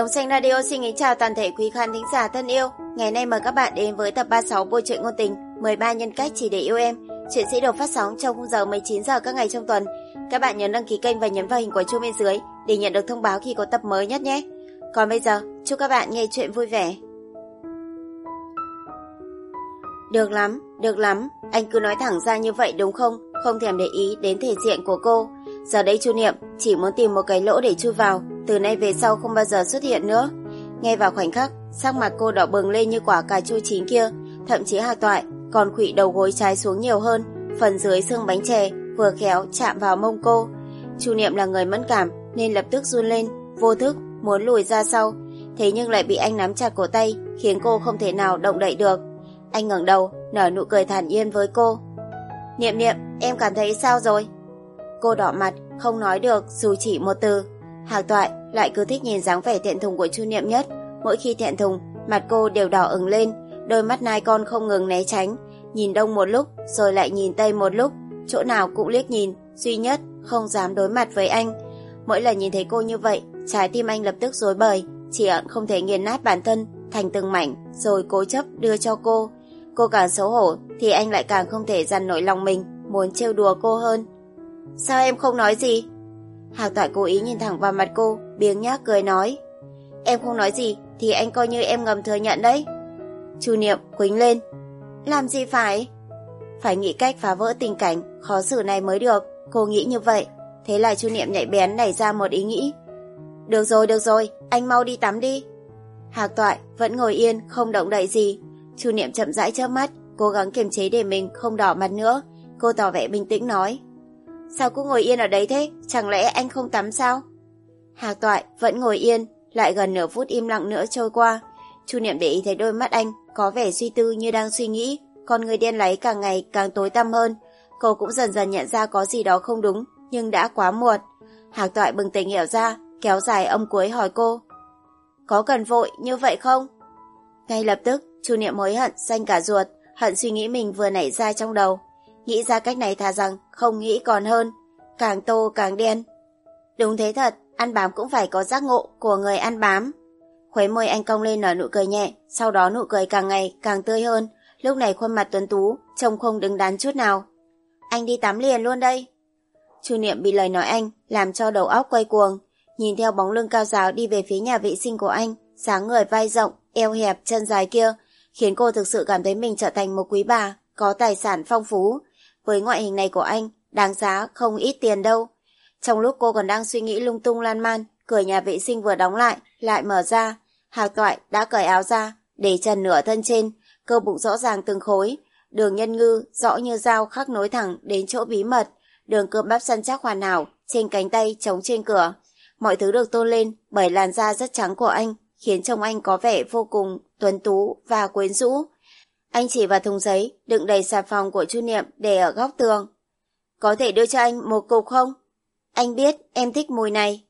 Đồng Xanh Radio xin kính chào toàn thể quý khán thính giả thân yêu. Ngày nay mời các bạn đến với tập 36 bộ truyện ngôn tình 13 nhân cách chỉ để yêu em. Chuyện sẽ được phát sóng trong khung giờ 19 giờ các ngày trong tuần. Các bạn nhớ đăng ký kênh và nhấn vào hình quả chuông bên dưới để nhận được thông báo khi có tập mới nhất nhé. Còn bây giờ, chúc các bạn nghe chuyện vui vẻ. Được lắm, được lắm, anh cứ nói thẳng ra như vậy đúng không? Không thèm để ý đến thể diện của cô. Giờ đây Chu Niệm chỉ muốn tìm một cái lỗ để chui vào, từ nay về sau không bao giờ xuất hiện nữa. Ngay vào khoảnh khắc, sắc mặt cô đỏ bừng lên như quả cà chua chín kia, thậm chí Hà Toại còn khụy đầu gối trái xuống nhiều hơn, phần dưới xương bánh chè vừa khéo chạm vào mông cô. Chu Niệm là người mẫn cảm nên lập tức run lên, vô thức muốn lùi ra sau, thế nhưng lại bị anh nắm chặt cổ tay, khiến cô không thể nào động đậy được. Anh ngẩng đầu, nở nụ cười thản nhiên với cô. Niệm niệm, em cảm thấy sao rồi? Cô đỏ mặt, không nói được dù chỉ một từ. Hạc toại lại cứ thích nhìn dáng vẻ thẹn thùng của Chu Niệm nhất. Mỗi khi thẹn thùng, mặt cô đều đỏ ửng lên, đôi mắt nai con không ngừng né tránh. Nhìn đông một lúc, rồi lại nhìn tây một lúc, chỗ nào cũng liếc nhìn, duy nhất không dám đối mặt với anh. Mỗi lần nhìn thấy cô như vậy, trái tim anh lập tức rối bời, chỉ ẩn không thể nghiền nát bản thân thành từng mảnh, rồi cố chấp đưa cho cô. Cô càng xấu hổ thì anh lại càng không thể dằn nổi lòng mình, muốn trêu đùa cô hơn. Sao em không nói gì? Hạc toại cố ý nhìn thẳng vào mặt cô, biếng nhác cười nói. Em không nói gì thì anh coi như em ngầm thừa nhận đấy. Chu Niệm quính lên. Làm gì phải? Phải nghĩ cách phá vỡ tình cảnh, khó xử này mới được. Cô nghĩ như vậy. Thế là Chu Niệm nhạy bén nảy ra một ý nghĩ. Được rồi, được rồi, anh mau đi tắm đi. Hạc toại vẫn ngồi yên, không động đậy gì. Chu Niệm chậm rãi chớp mắt, cố gắng kiềm chế để mình không đỏ mặt nữa. Cô tỏ vẻ bình tĩnh nói. Sao cứ ngồi yên ở đấy thế? Chẳng lẽ anh không tắm sao? Hạc toại vẫn ngồi yên, lại gần nửa phút im lặng nữa trôi qua. Chu Niệm để ý thấy đôi mắt anh có vẻ suy tư như đang suy nghĩ, con người đen láy càng ngày càng tối tăm hơn. Cô cũng dần dần nhận ra có gì đó không đúng, nhưng đã quá muộn. Hạc toại bừng tỉnh hiểu ra, kéo dài âm cuối hỏi cô. Có cần vội như vậy không? Ngay lập tức, Chu Niệm hối hận xanh cả ruột, hận suy nghĩ mình vừa nảy ra trong đầu. Nghĩ ra cách này thà rằng không nghĩ còn hơn, càng tô càng đen. Đúng thế thật, ăn bám cũng phải có giác ngộ của người ăn bám. Khuấy môi anh cong lên nở nụ cười nhẹ, sau đó nụ cười càng ngày càng tươi hơn. Lúc này khuôn mặt tuấn tú, trông không đứng đắn chút nào. Anh đi tắm liền luôn đây. Chu Niệm bị lời nói anh, làm cho đầu óc quay cuồng. Nhìn theo bóng lưng cao giáo đi về phía nhà vệ sinh của anh, sáng người vai rộng, eo hẹp, chân dài kia, khiến cô thực sự cảm thấy mình trở thành một quý bà, có tài sản phong phú. Với ngoại hình này của anh, đáng giá không ít tiền đâu. Trong lúc cô còn đang suy nghĩ lung tung lan man, cửa nhà vệ sinh vừa đóng lại, lại mở ra. Hạc toại đã cởi áo ra, để trần nửa thân trên, cơ bụng rõ ràng từng khối. Đường nhân ngư rõ như dao khắc nối thẳng đến chỗ bí mật. Đường cơ bắp săn chắc hoàn hảo, trên cánh tay chống trên cửa. Mọi thứ được tôn lên bởi làn da rất trắng của anh, khiến trông anh có vẻ vô cùng tuấn tú và quyến rũ. Anh chỉ vào thùng giấy đựng đầy xà phòng của Chu Niệm để ở góc tường. Có thể đưa cho anh một cục không? Anh biết em thích mùi này.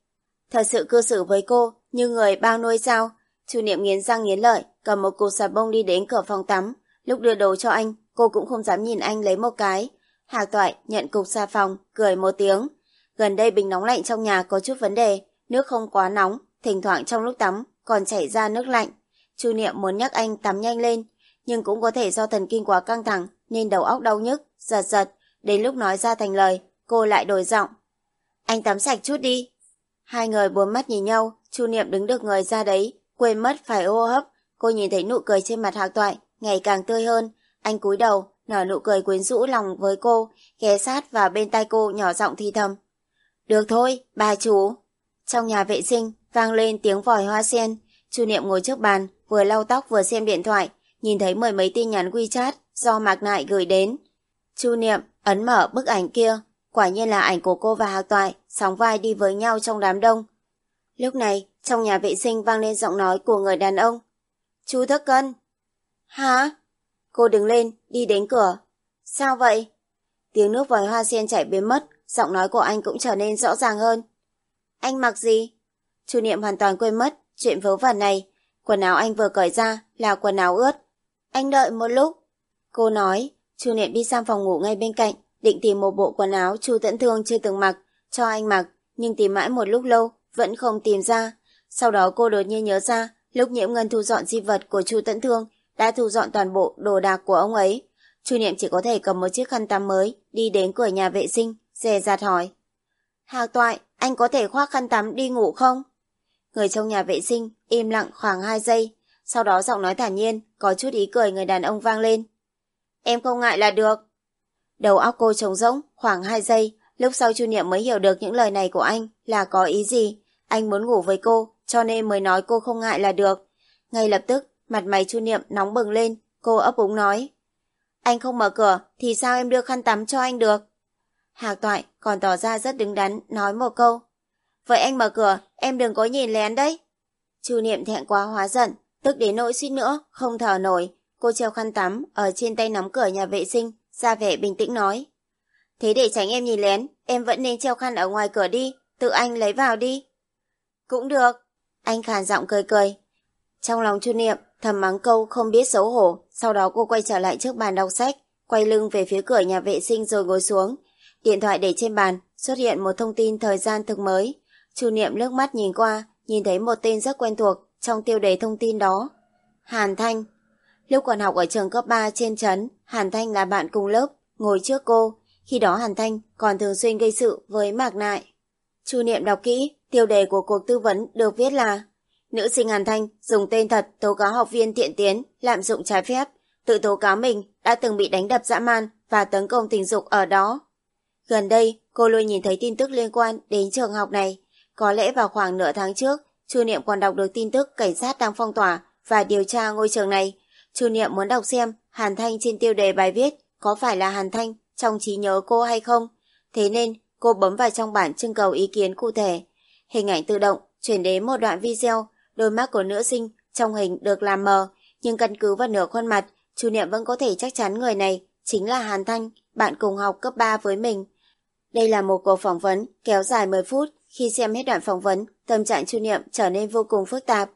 Thật sự cư xử với cô như người bao nuôi sao? Chu Niệm nghiến răng nghiến lợi, cầm một cục xà bông đi đến cửa phòng tắm. Lúc đưa đồ cho anh, cô cũng không dám nhìn anh lấy một cái. Hạc Toại nhận cục xà phòng, cười một tiếng. Gần đây bình nóng lạnh trong nhà có chút vấn đề, nước không quá nóng, thỉnh thoảng trong lúc tắm còn chảy ra nước lạnh. Chu Niệm muốn nhắc anh tắm nhanh lên, nhưng cũng có thể do thần kinh quá căng thẳng nên đầu óc đau nhức, giật giật. Đến lúc nói ra thành lời, cô lại đổi giọng. Anh tắm sạch chút đi. Hai người bốn mắt nhìn nhau, Chu Niệm đứng được người ra đấy, quên mất phải hô hấp. Cô nhìn thấy nụ cười trên mặt Hạc Toại, ngày càng tươi hơn. Anh cúi đầu, nở nụ cười quyến rũ lòng với cô, ghé sát vào bên tai cô nhỏ giọng thi thầm. Được thôi, bà chủ. Trong nhà vệ sinh, vang lên tiếng vòi hoa sen. Chu Niệm ngồi trước bàn, vừa lau tóc vừa xem điện thoại, nhìn thấy mười mấy tin nhắn WeChat do Mạc Nại gửi đến. Chu Niệm ấn mở bức ảnh kia, quả nhiên là ảnh của cô và Hạc Toại, sóng vai đi với nhau trong đám đông. Lúc này, trong nhà vệ sinh vang lên giọng nói của người đàn ông. Chú Thất Cân. Hả? Cô đứng lên, đi đến cửa. Sao vậy? Tiếng nước vòi hoa sen chảy biến mất, giọng nói của anh cũng trở nên rõ ràng hơn. Anh mặc gì? Chu Niệm hoàn toàn quên mất chuyện vớ vẩn này. Quần áo anh vừa cởi ra là quần áo ướt. Anh đợi một lúc. Cô nói, Chu Niệm đi sang phòng ngủ ngay bên cạnh, định tìm một bộ quần áo Chu Tẫn Thương chưa từng mặc, cho anh mặc, nhưng tìm mãi một lúc lâu, vẫn không tìm ra. Sau đó cô đột nhiên nhớ ra, lúc nhiễm ngân thu dọn di vật của Chu Tẫn Thương, đã thu dọn toàn bộ đồ đạc của ông ấy. Chu Niệm chỉ có thể cầm một chiếc khăn tắm mới, đi đến cửa nhà vệ sinh, dè dạt hỏi. Hạc toại, anh có thể khoác khăn tắm đi ngủ không? Người trong nhà vệ sinh im lặng khoảng 2 giây, sau đó giọng nói thản nhiên, có chút ý cười người đàn ông vang lên. Em không ngại là được. Đầu óc cô trống rỗng, khoảng 2 giây, lúc sau Chu Niệm mới hiểu được những lời này của anh là có ý gì. Anh muốn ngủ với cô, cho nên mới nói cô không ngại là được. Ngay lập tức, mặt mày Chu Niệm nóng bừng lên, cô ấp úng nói. Anh không mở cửa, thì sao em đưa khăn tắm cho anh được? Hạc toại còn tỏ ra rất đứng đắn, nói một câu. Vậy anh mở cửa, em đừng có nhìn lén đấy. Chu Niệm thẹn quá hóa giận, tức đến nỗi suýt nữa, không thở nổi. Cô treo khăn tắm ở trên tay nắm cửa nhà vệ sinh, ra vẻ bình tĩnh nói. Thế để tránh em nhìn lén, em vẫn nên treo khăn ở ngoài cửa đi, tự anh lấy vào đi. Cũng được. Anh khàn giọng cười cười. Trong lòng Chu Niệm, thầm mắng câu không biết xấu hổ, sau đó cô quay trở lại trước bàn đọc sách, quay lưng về phía cửa nhà vệ sinh rồi ngồi xuống. Điện thoại để trên bàn, xuất hiện một thông tin thời gian thực mới. Chu Niệm nước mắt nhìn qua, nhìn thấy một tên rất quen thuộc trong tiêu đề thông tin đó. Hàn Thanh. Lúc còn học ở trường cấp 3 trên trấn, Hàn Thanh là bạn cùng lớp, ngồi trước cô. Khi đó Hàn Thanh còn thường xuyên gây sự với Mạc Nại. Chu Niệm đọc kỹ, tiêu đề của cuộc tư vấn được viết là Nữ sinh Hàn Thanh dùng tên thật tố cáo học viên thiện tiến, lạm dụng trái phép, tự tố cáo mình đã từng bị đánh đập dã man và tấn công tình dục ở đó. Gần đây, cô luôn nhìn thấy tin tức liên quan đến trường học này. Có lẽ vào khoảng nửa tháng trước, Chu Niệm còn đọc được tin tức cảnh sát đang phong tỏa và điều tra ngôi trường này. Chu Niệm muốn đọc xem Hàn Thanh trên tiêu đề bài viết có phải là Hàn Thanh trong trí nhớ cô hay không. Thế nên, cô bấm vào trong bản trưng cầu ý kiến cụ thể. Hình ảnh tự động chuyển đến một đoạn video, đôi mắt của nữ sinh trong hình được làm mờ, nhưng căn cứ vào nửa khuôn mặt, Chu Niệm vẫn có thể chắc chắn người này chính là Hàn Thanh, bạn cùng học cấp 3 với mình. Đây là một cuộc phỏng vấn kéo dài 10 phút. Khi xem hết đoạn phỏng vấn, tâm trạng Chu Niệm trở nên vô cùng phức tạp.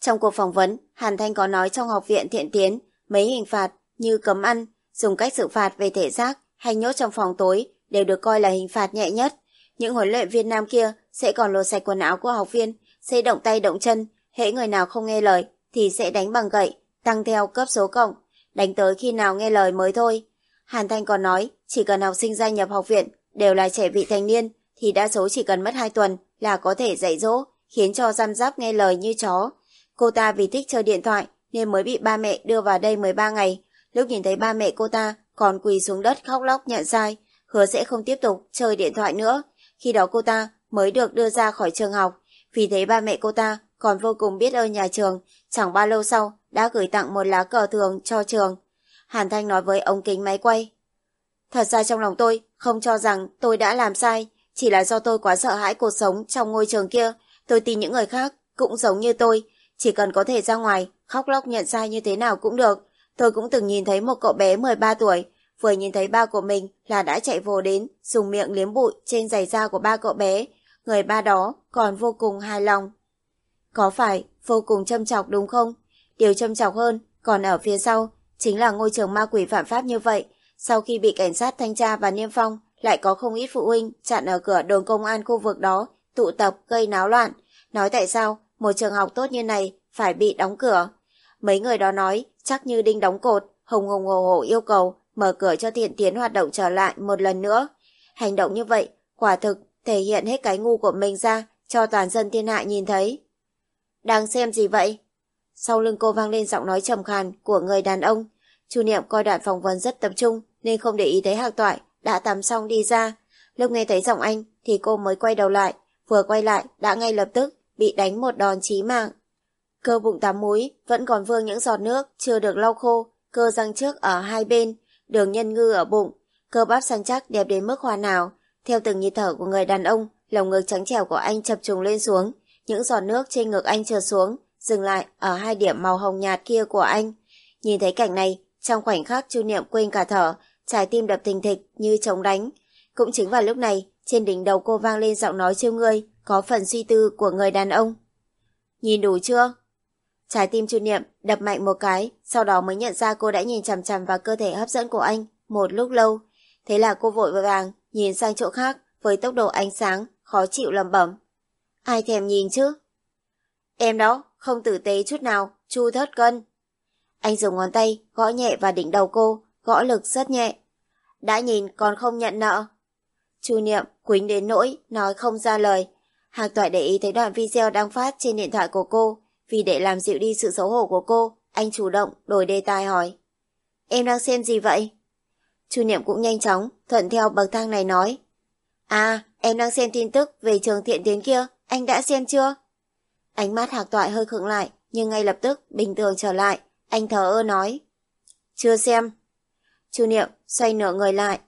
Trong cuộc phỏng vấn, Hàn Thanh có nói trong học viện thiện tiến, mấy hình phạt như cấm ăn, dùng cách xử phạt về thể xác hay nhốt trong phòng tối đều được coi là hình phạt nhẹ nhất. Những huấn luyện viên nam kia sẽ còn lột sạch quần áo của học viên, sẽ động tay động chân, hễ người nào không nghe lời thì sẽ đánh bằng gậy, tăng theo cấp số cộng, đánh tới khi nào nghe lời mới thôi. Hàn Thanh còn nói, chỉ cần học sinh gia nhập học viện đều là trẻ vị thành niên, thì đa số chỉ cần mất 2 tuần là có thể dạy dỗ, khiến cho giam giáp nghe lời như chó. Cô ta vì thích chơi điện thoại nên mới bị ba mẹ đưa vào đây 13 ngày. Lúc nhìn thấy ba mẹ cô ta còn quỳ xuống đất khóc lóc nhận sai, hứa sẽ không tiếp tục chơi điện thoại nữa. Khi đó cô ta mới được đưa ra khỏi trường học. Vì thế ba mẹ cô ta còn vô cùng biết ơn nhà trường, chẳng bao lâu sau đã gửi tặng một lá cờ thường cho trường. Hàn Thanh nói với ống kính máy quay. Thật ra trong lòng tôi không cho rằng tôi đã làm sai, chỉ là do tôi quá sợ hãi cuộc sống trong ngôi trường kia. Tôi tin những người khác cũng giống như tôi, chỉ cần có thể ra ngoài, khóc lóc nhận sai như thế nào cũng được. Tôi cũng từng nhìn thấy một cậu bé 13 tuổi, vừa nhìn thấy ba của mình là đã chạy vô đến, dùng miệng liếm bụi trên giày da của ba cậu bé. Người ba đó còn vô cùng hài lòng. Có phải vô cùng châm chọc đúng không? Điều châm chọc hơn, còn ở phía sau, chính là ngôi trường ma quỷ phạm pháp như vậy. Sau khi bị cảnh sát thanh tra và niêm phong, lại có không ít phụ huynh chặn ở cửa đồn công an khu vực đó, tụ tập gây náo loạn. Nói tại sao một trường học tốt như này phải bị đóng cửa. Mấy người đó nói chắc như đinh đóng cột, hùng hùng hồ hồ yêu cầu mở cửa cho thiện tiến hoạt động trở lại một lần nữa. Hành động như vậy, quả thực thể hiện hết cái ngu của mình ra cho toàn dân thiên hạ nhìn thấy. Đang xem gì vậy? Sau lưng cô vang lên giọng nói trầm khàn của người đàn ông. Chu Niệm coi đoạn phỏng vấn rất tập trung nên không để ý thấy Hạc Toại đã tắm xong đi ra. Lúc nghe thấy giọng anh thì cô mới quay đầu lại, vừa quay lại đã ngay lập tức bị đánh một đòn chí mạng. Cơ bụng tám múi vẫn còn vương những giọt nước chưa được lau khô, cơ răng trước ở hai bên, đường nhân ngư ở bụng, cơ bắp săn chắc đẹp đến mức hoàn hảo. Theo từng nhịp thở của người đàn ông, lồng ngực trắng trẻo của anh chập trùng lên xuống, những giọt nước trên ngực anh trượt xuống, dừng lại ở hai điểm màu hồng nhạt kia của anh. Nhìn thấy cảnh này, trong khoảnh khắc Chu Niệm quên cả thở, trái tim đập thình thịch như chống đánh. Cũng chính vào lúc này, trên đỉnh đầu cô vang lên giọng nói chiêu ngươi, có phần suy tư của người đàn ông. Nhìn đủ chưa? Trái tim Chu Niệm đập mạnh một cái, sau đó mới nhận ra cô đã nhìn chằm chằm vào cơ thể hấp dẫn của anh một lúc lâu. Thế là cô vội vàng nhìn sang chỗ khác với tốc độ ánh sáng, khó chịu lầm bẩm. Ai thèm nhìn chứ? Em đó, không tử tế chút nào, chu thất cân. Anh dùng ngón tay gõ nhẹ vào đỉnh đầu cô, gõ lực rất nhẹ. Đã nhìn còn không nhận nợ. Chu Niệm quính đến nỗi, nói không ra lời. Hạc toại để ý thấy đoạn video đang phát trên điện thoại của cô. Vì để làm dịu đi sự xấu hổ của cô, anh chủ động đổi đề tài hỏi. Em đang xem gì vậy? Chu Niệm cũng nhanh chóng, thuận theo bậc thang này nói. À, em đang xem tin tức về trường thiện tiến kia, anh đã xem chưa? Ánh mắt hạc toại hơi khựng lại, nhưng ngay lập tức bình thường trở lại, anh thờ ơ nói. Chưa xem. Chu Niệm xoay nửa người lại.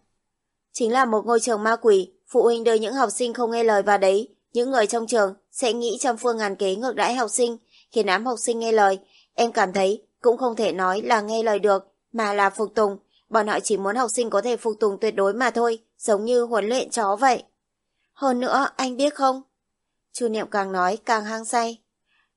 Chính là một ngôi trường ma quỷ, phụ huynh đưa những học sinh không nghe lời vào đấy, những người trong trường sẽ nghĩ trăm phương ngàn kế ngược đãi học sinh, khiến ám học sinh nghe lời. Em cảm thấy cũng không thể nói là nghe lời được, mà là phục tùng. Bọn họ chỉ muốn học sinh có thể phục tùng tuyệt đối mà thôi, giống như huấn luyện chó vậy. Hơn nữa, anh biết không? Chu Niệm càng nói càng hăng say.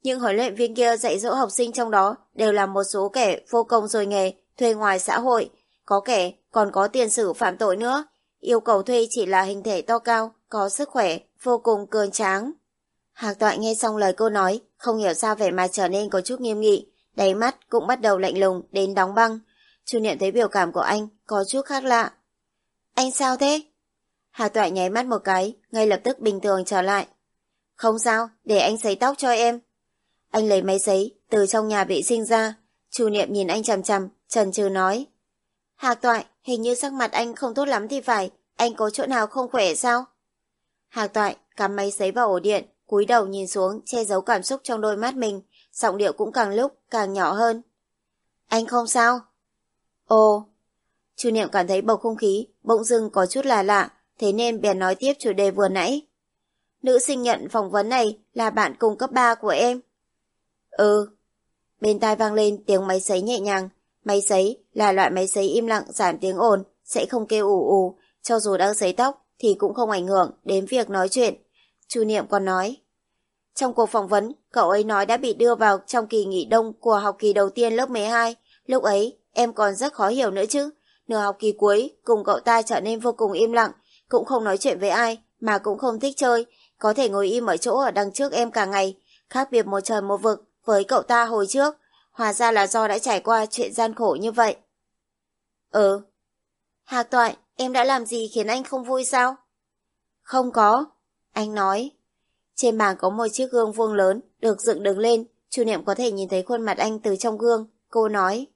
Những huấn luyện viên kia dạy dỗ học sinh trong đó đều là một số kẻ vô công rồi nghề, thuê ngoài xã hội. Có kẻ còn có tiền sử phạm tội nữa. Yêu cầu thuê chỉ là hình thể to cao, có sức khỏe, vô cùng cường tráng. Hạc toại nghe xong lời cô nói, không hiểu sao vẻ mặt trở nên có chút nghiêm nghị, đáy mắt cũng bắt đầu lạnh lùng đến đóng băng. Chu Niệm thấy biểu cảm của anh có chút khác lạ. Anh sao thế? Hạc toại nháy mắt một cái, ngay lập tức bình thường trở lại. Không sao, để anh sấy tóc cho em. Anh lấy máy sấy từ trong nhà vệ sinh ra. Chu Niệm nhìn anh chằm chằm, trần trừ nói. Hạc toại, hình như sắc mặt anh không tốt lắm thì phải, anh có chỗ nào không khỏe sao? Hạc toại cắm máy sấy vào ổ điện, cúi đầu nhìn xuống che giấu cảm xúc trong đôi mắt mình, giọng điệu cũng càng lúc càng nhỏ hơn. Anh không sao? Ồ, Chu Niệm cảm thấy bầu không khí bỗng dưng có chút là lạ, thế nên bèn nói tiếp chủ đề vừa nãy. Nữ sinh nhận phỏng vấn này là bạn cùng cấp 3 của em. Ừ. Bên tai vang lên tiếng máy sấy nhẹ nhàng. Máy sấy là loại máy sấy im lặng giảm tiếng ồn, sẽ không kêu ù ù, cho dù đang sấy tóc thì cũng không ảnh hưởng đến việc nói chuyện. Chu Niệm còn nói. Trong cuộc phỏng vấn, cậu ấy nói đã bị đưa vào trong kỳ nghỉ đông của học kỳ đầu tiên lớp 12. Lúc ấy, em còn rất khó hiểu nữa chứ. Nửa học kỳ cuối, cùng cậu ta trở nên vô cùng im lặng, cũng không nói chuyện với ai, mà cũng không thích chơi, có thể ngồi im ở chỗ ở đằng trước em cả ngày, khác biệt một trời một vực với cậu ta hồi trước, hòa ra là do đã trải qua chuyện gian khổ như vậy. Ừ. Hạc toại, em đã làm gì khiến anh không vui sao? Không có, anh nói. Trên bàn có một chiếc gương vuông lớn, được dựng đứng lên, Chu Niệm có thể nhìn thấy khuôn mặt anh từ trong gương, cô nói.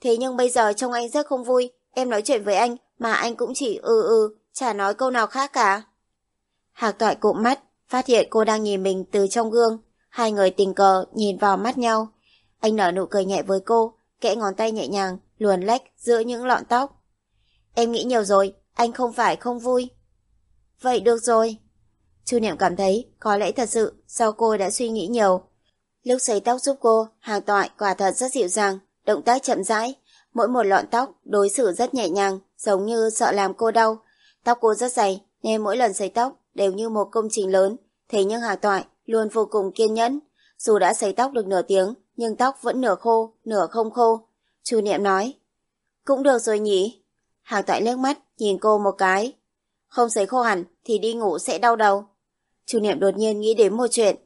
Thế nhưng bây giờ trông anh rất không vui, em nói chuyện với anh mà anh cũng chỉ ừ ừ, chả nói câu nào khác cả. Hạc toại cụm mắt, phát hiện cô đang nhìn mình từ trong gương. Hai người tình cờ nhìn vào mắt nhau. Anh nở nụ cười nhẹ với cô, kẽ ngón tay nhẹ nhàng, luồn lách giữa những lọn tóc. Em nghĩ nhiều rồi, anh không phải không vui. Vậy được rồi. Chu Niệm cảm thấy có lẽ thật sự do cô đã suy nghĩ nhiều. Lúc sấy tóc giúp cô, hàng toại quả thật rất dịu dàng, động tác chậm rãi. Mỗi một lọn tóc đối xử rất nhẹ nhàng, giống như sợ làm cô đau. Tóc cô rất dày, nên mỗi lần sấy tóc đều như một công trình lớn, thế nhưng Hà Toại luôn vô cùng kiên nhẫn. Dù đã sấy tóc được nửa tiếng, nhưng tóc vẫn nửa khô, nửa không khô. Chu Niệm nói, cũng được rồi nhỉ. Hà Toại liếc mắt, nhìn cô một cái. Không sấy khô hẳn thì đi ngủ sẽ đau đầu. Chu Niệm đột nhiên nghĩ đến một chuyện.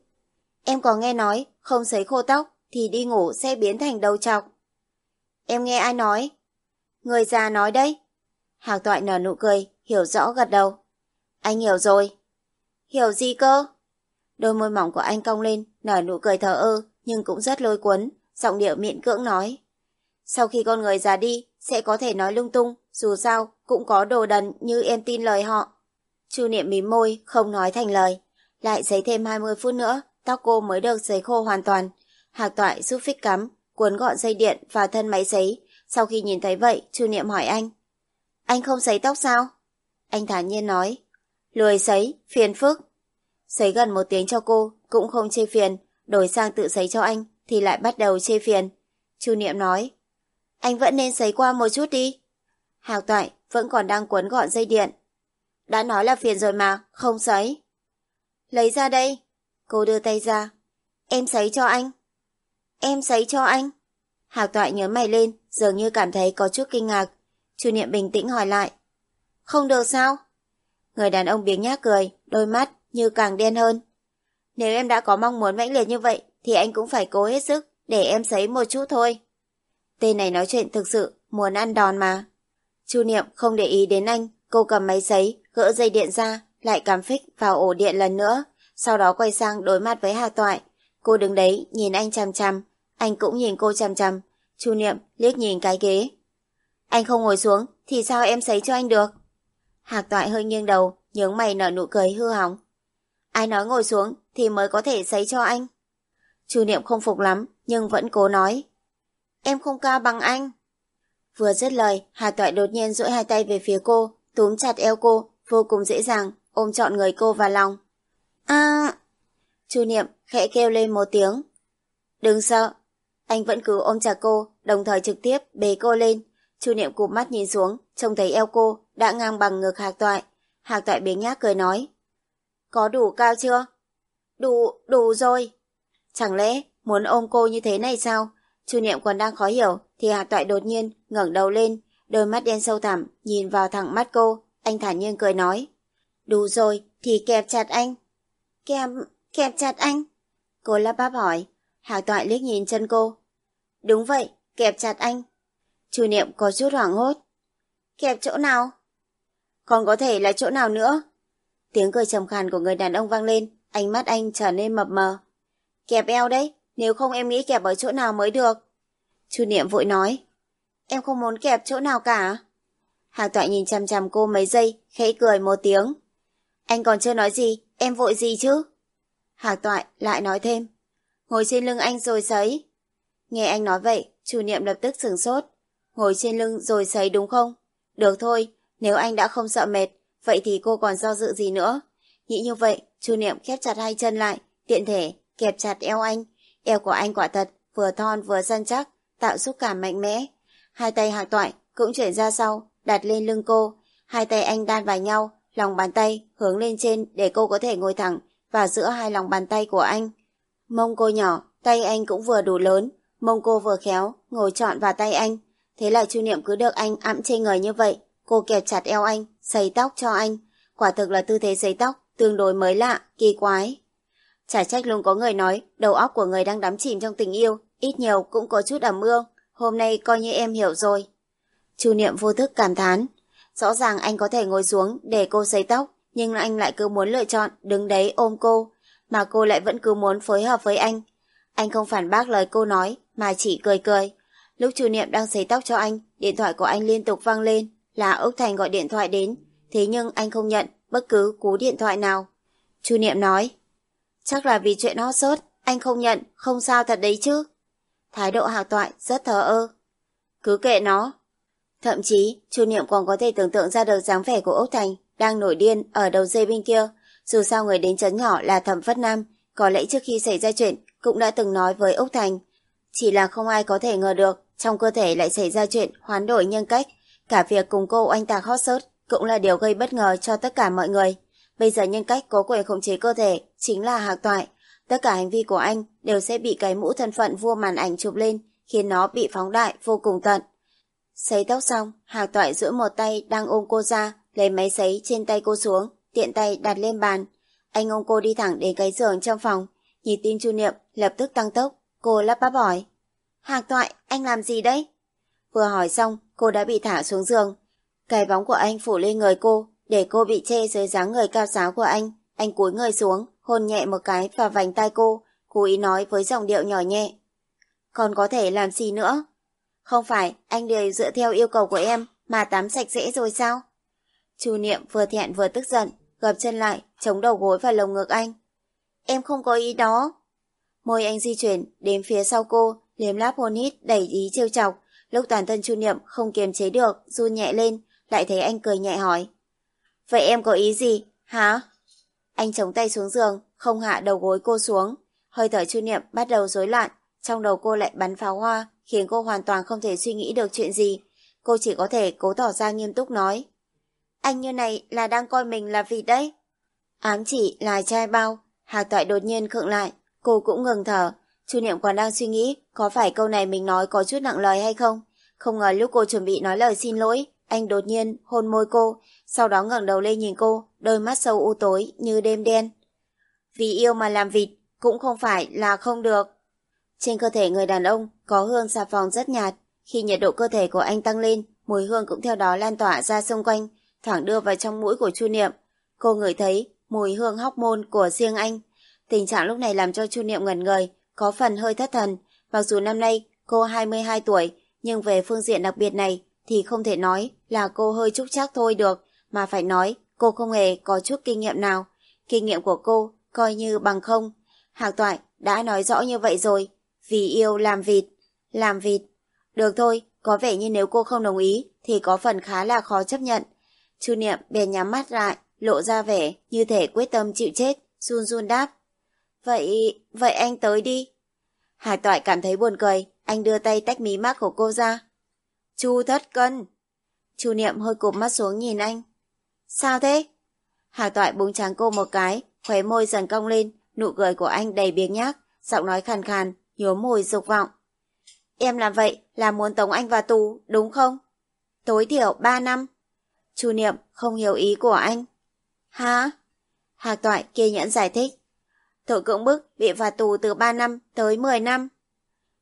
Em có nghe nói, không sấy khô tóc thì đi ngủ sẽ biến thành đầu trọc. Em nghe ai nói? Người già nói đấy. Hàng toại nở nụ cười, hiểu rõ gật đầu. Anh hiểu rồi. Hiểu gì cơ? Đôi môi mỏng của anh cong lên, nở nụ cười thờ ơ, nhưng cũng rất lôi cuốn, giọng điệu miễn cưỡng nói. Sau khi con người già đi, sẽ có thể nói lung tung, dù sao, cũng có đồ đần như em tin lời họ. Chu niệm mím môi, không nói thành lời. Lại giấy thêm 20 phút nữa, tóc cô mới được giấy khô hoàn toàn. Hạc toại giúp phích cắm, cuốn gọn dây điện và thân máy giấy. Sau khi nhìn thấy vậy, Chu niệm hỏi anh. Anh không giấy tóc sao? Anh thản nhiên nói. Lười sấy, phiền phức. Sấy gần một tiếng cho cô, cũng không chê phiền, đổi sang tự sấy cho anh, thì lại bắt đầu chê phiền. Chu Niệm nói, anh vẫn nên sấy qua một chút đi. Hào toại vẫn còn đang quấn gọn dây điện. Đã nói là phiền rồi mà, không sấy. Lấy ra đây. Cô đưa tay ra. Em sấy cho anh. Em sấy cho anh. Hào toại nhớ mày lên, dường như cảm thấy có chút kinh ngạc. Chu Niệm bình tĩnh hỏi lại. Không được sao? Người đàn ông biếng nhác cười, đôi mắt như càng đen hơn. Nếu em đã có mong muốn mãnh liệt như vậy, thì anh cũng phải cố hết sức để em sấy một chút thôi. Tên này nói chuyện thực sự muốn ăn đòn mà. Chu Niệm không để ý đến anh, cô cầm máy sấy, gỡ dây điện ra, lại cắm phích vào ổ điện lần nữa, sau đó quay sang đối mặt với Hà Toại. Cô đứng đấy nhìn anh chằm chằm, anh cũng nhìn cô chằm chằm. Chu Niệm liếc nhìn cái ghế. Anh không ngồi xuống thì sao em sấy cho anh được? Hạc Toại hơi nghiêng đầu, nhướng mày nở nụ cười hư hỏng. Ai nói ngồi xuống thì mới có thể sấy cho anh. Chu Niệm không phục lắm, nhưng vẫn cố nói. Em không cao bằng anh. Vừa dứt lời, Hà Toại đột nhiên duỗi hai tay về phía cô, túm chặt eo cô, vô cùng dễ dàng, ôm trọn người cô vào lòng. À... Chu Niệm khẽ kêu lên một tiếng. Đừng sợ. Anh vẫn cứ ôm chặt cô, đồng thời trực tiếp bế cô lên. Chu Niệm cụp mắt nhìn xuống, trông thấy eo cô đã ngang bằng ngực Hạc Toại. Hạc Toại biếng nhác cười nói. Có đủ cao chưa? Đủ, đủ rồi. Chẳng lẽ muốn ôm cô như thế này sao? Chu Niệm còn đang khó hiểu thì Hà Toại đột nhiên ngẩng đầu lên, đôi mắt đen sâu thẳm nhìn vào thẳng mắt cô, anh thản nhiên cười nói. Đủ rồi, thì kẹp chặt anh. Kẹp, kẹp chặt anh. Cô lắp bắp hỏi. Hà Toại liếc nhìn chân cô. Đúng vậy, kẹp chặt anh. Chu Niệm có chút hoảng hốt. Kẹp chỗ nào? Còn có thể là chỗ nào nữa? Tiếng cười trầm khàn của người đàn ông vang lên, ánh mắt anh trở nên mập mờ. Kẹp eo đấy, nếu không em nghĩ kẹp ở chỗ nào mới được. Chu Niệm vội nói. Em không muốn kẹp chỗ nào cả. Hà Toại nhìn chằm chằm cô mấy giây, khẽ cười một tiếng. Anh còn chưa nói gì, em vội gì chứ? Hà Toại lại nói thêm. Ngồi trên lưng anh rồi sấy. Nghe anh nói vậy, chủ niệm lập tức sửng sốt. Ngồi trên lưng rồi sấy đúng không? Được thôi, nếu anh đã không sợ mệt, vậy thì cô còn do dự gì nữa? Nghĩ như vậy, chu niệm khép chặt hai chân lại, tiện thể kẹp chặt eo anh. Eo của anh quả thật, vừa thon vừa săn chắc, tạo xúc cảm mạnh mẽ. Hai tay hạc toại cũng chuyển ra sau, đặt lên lưng cô. Hai tay anh đan vào nhau, lòng bàn tay hướng lên trên để cô có thể ngồi thẳng và giữa hai lòng bàn tay của anh. Mông cô nhỏ, tay anh cũng vừa đủ lớn, mông cô vừa khéo, ngồi trọn vào tay anh. Thế là chu niệm cứ được anh ẵm trên người như vậy, cô kẹp chặt eo anh, sấy tóc cho anh. Quả thực là tư thế sấy tóc, tương đối mới lạ, kỳ quái. Chả trách luôn có người nói, đầu óc của người đang đắm chìm trong tình yêu, ít nhiều cũng có chút ẩm ương. Hôm nay coi như em hiểu rồi. Chu Niệm vô thức cảm thán. Rõ ràng anh có thể ngồi xuống để cô sấy tóc, nhưng anh lại cứ muốn lựa chọn đứng đấy ôm cô, mà cô lại vẫn cứ muốn phối hợp với anh. Anh không phản bác lời cô nói, mà chỉ cười cười. Lúc Chu Niệm đang sấy tóc cho anh, điện thoại của anh liên tục vang lên, là Úc Thành gọi điện thoại đến, thế nhưng anh không nhận bất cứ cú điện thoại nào. Chu Niệm nói, chắc là vì chuyện hot sốt, anh không nhận, không sao thật đấy chứ. Thái độ hạc toại rất thờ ơ. Cứ kệ nó. Thậm chí, Chu Niệm còn có thể tưởng tượng ra được dáng vẻ của Úc Thành đang nổi điên ở đầu dây bên kia. Dù sao người đến chấn nhỏ là Thẩm Phất Nam, có lẽ trước khi xảy ra chuyện cũng đã từng nói với Úc Thành. Chỉ là không ai có thể ngờ được trong cơ thể lại xảy ra chuyện hoán đổi nhân cách. Cả việc cùng cô anh tạc hot search cũng là điều gây bất ngờ cho tất cả mọi người. Bây giờ nhân cách có quyền khống chế cơ thể chính là hạc toại. Tất cả hành vi của anh đều sẽ bị cái mũ thân phận vua màn ảnh chụp lên, khiến nó bị phóng đại vô cùng tận. Sấy tóc xong, Hạc Toại duỗi một tay đang ôm cô ra, lấy máy sấy trên tay cô xuống, tiện tay đặt lên bàn. Anh ôm cô đi thẳng đến cái giường trong phòng, nhìn tin Chu Niệm lập tức tăng tốc, cô lắp bắp hỏi. Hạc Toại, anh làm gì đấy? Vừa hỏi xong, cô đã bị thả xuống giường. Cái bóng của anh phủ lên người cô, để cô bị che dưới dáng người cao giáo của anh. Anh cúi người xuống, hôn nhẹ một cái vào vành tai cô, cố ý nói với giọng điệu nhỏ nhẹ. Còn có thể làm gì nữa? Không phải anh đều dựa theo yêu cầu của em mà tắm sạch sẽ rồi sao? Chu Niệm vừa thẹn vừa tức giận, gập chân lại, chống đầu gối vào lồng ngực anh. Em không có ý đó. Môi anh di chuyển đến phía sau cô, liếm láp hôn hít đẩy ý trêu chọc. Lúc toàn thân Chu Niệm không kiềm chế được, run nhẹ lên, lại thấy anh cười nhẹ hỏi. Vậy em có ý gì, hả? Anh chống tay xuống giường, không hạ đầu gối cô xuống. Hơi thở chu niệm bắt đầu rối loạn, trong đầu cô lại bắn pháo hoa, khiến cô hoàn toàn không thể suy nghĩ được chuyện gì. Cô chỉ có thể cố tỏ ra nghiêm túc nói. Anh như này là đang coi mình là vịt đấy. Ám chỉ là trai bao, Hạc Toại đột nhiên khựng lại, cô cũng ngừng thở. Chu Niệm còn đang suy nghĩ có phải câu này mình nói có chút nặng lời hay không. Không ngờ lúc cô chuẩn bị nói lời xin lỗi, anh đột nhiên hôn môi cô, sau đó ngẩng đầu lên nhìn cô, đôi mắt sâu u tối như đêm đen. Vì yêu mà làm vịt cũng không phải là không được. Trên cơ thể người đàn ông có hương xà phòng rất nhạt. Khi nhiệt độ cơ thể của anh tăng lên, mùi hương cũng theo đó lan tỏa ra xung quanh, thoảng đưa vào trong mũi của Chu Niệm. Cô ngửi thấy mùi hương hóc môn của riêng anh. Tình trạng lúc này làm cho Chu Niệm ngẩn người, có phần hơi thất thần. Mặc dù năm nay cô 22 tuổi, nhưng về phương diện đặc biệt này thì không thể nói là cô hơi trúc chắc thôi được, mà phải nói cô không hề có chút kinh nghiệm nào. Kinh nghiệm của cô coi như bằng không. Hạc Toại đã nói rõ như vậy rồi, vì yêu làm vịt. Làm vịt. Được thôi, có vẻ như nếu cô không đồng ý thì có phần khá là khó chấp nhận. Chu Niệm bèn nhắm mắt lại, lộ ra vẻ như thể quyết tâm chịu chết, run run đáp. Vậy, vậy anh tới đi. Hà Toại cảm thấy buồn cười, anh đưa tay tách mí mắt của cô ra. Chu thất cân. Chu Niệm hơi cụp mắt xuống nhìn anh. Sao thế? Hà Toại búng trắng cô một cái, khóe môi dần cong lên, nụ cười của anh đầy biếng nhác, giọng nói khàn khàn, nhuốm mùi dục vọng. Em làm vậy là muốn tống anh vào tù, đúng không? Tối thiểu 3 năm. Chu Niệm không hiểu ý của anh. Hả? Hà Toại kiên nhẫn giải thích. Tội cưỡng bức bị phạt tù từ 3 năm tới 10 năm.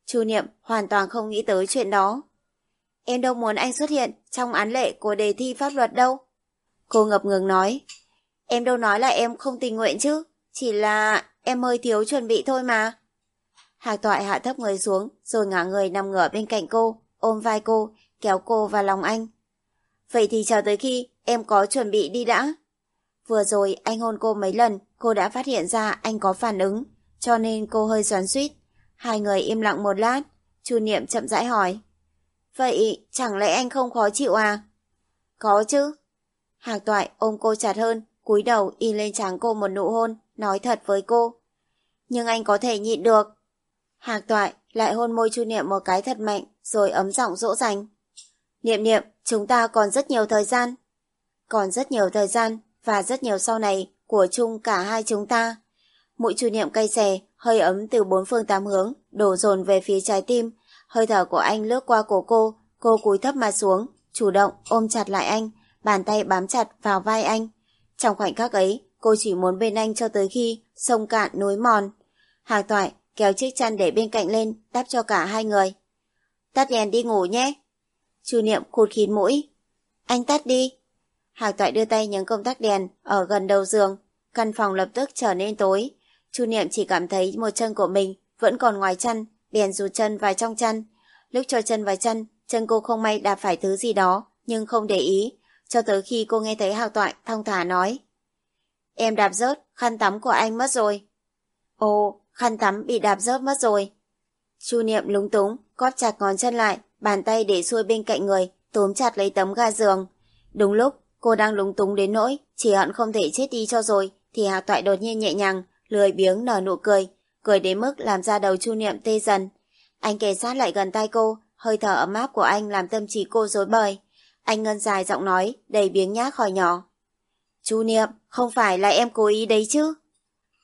Chu Niệm hoàn toàn không nghĩ tới chuyện đó. Em đâu muốn anh xuất hiện trong án lệ của đề thi pháp luật đâu. Cô ngập ngừng nói. Em đâu nói là em không tình nguyện chứ. Chỉ là em hơi thiếu chuẩn bị thôi mà. Hạc Toại hạ thấp người xuống rồi ngả người nằm ngửa bên cạnh cô, ôm vai cô, kéo cô vào lòng anh. Vậy thì chờ tới khi em có chuẩn bị đi đã. Vừa rồi anh hôn cô mấy lần, cô đã phát hiện ra anh có phản ứng, cho nên cô hơi xoắn suýt. Hai người im lặng một lát, Chu Niệm chậm rãi hỏi. Vậy chẳng lẽ anh không khó chịu à? Có chứ. Hạc Toại ôm cô chặt hơn, cúi đầu y lên trán cô một nụ hôn, nói thật với cô. Nhưng anh có thể nhịn được. Hạc Toại lại hôn môi Chu Niệm một cái thật mạnh, rồi ấm giọng dỗ dành. Niệm niệm, chúng ta còn rất nhiều thời gian. Còn rất nhiều thời gian, và rất nhiều sau này của chung cả hai chúng ta. Mũi chủ niệm cay xè, hơi ấm từ bốn phương tám hướng, đổ dồn về phía trái tim. Hơi thở của anh lướt qua cổ cô, cô cúi thấp mặt xuống, chủ động ôm chặt lại anh, bàn tay bám chặt vào vai anh. Trong khoảnh khắc ấy, cô chỉ muốn bên anh cho tới khi sông cạn núi mòn. Hạc toại kéo chiếc chăn để bên cạnh lên, đáp cho cả hai người. Tắt đèn đi ngủ nhé. Chu niệm khụt khít mũi. Anh tắt đi. Hạc Toại đưa tay nhấn công tắc đèn ở gần đầu giường, căn phòng lập tức trở nên tối. Chu Niệm chỉ cảm thấy một chân của mình vẫn còn ngoài chăn, bèn rụt chân vào trong chăn. Lúc cho chân vào chân, chân cô không may đạp phải thứ gì đó, nhưng không để ý, cho tới khi cô nghe thấy Hạc Toại thong thả nói. Em đạp rớt, khăn tắm của anh mất rồi. Ồ, khăn tắm bị đạp rớt mất rồi. Chu Niệm lúng túng, cóp chặt ngón chân lại, bàn tay để xuôi bên cạnh người, tóm chặt lấy tấm ga giường. Đúng lúc, Cô đang lúng túng đến nỗi, chỉ hận không thể chết đi cho rồi, thì hà Toại đột nhiên nhẹ nhàng, lười biếng nở nụ cười, cười đến mức làm ra đầu chu niệm tê dần. Anh kề sát lại gần tai cô, hơi thở ấm áp của anh làm tâm trí cô rối bời. Anh ngân dài giọng nói, đầy biếng nhác khỏi nhỏ. Chu niệm, không phải là em cố ý đấy chứ?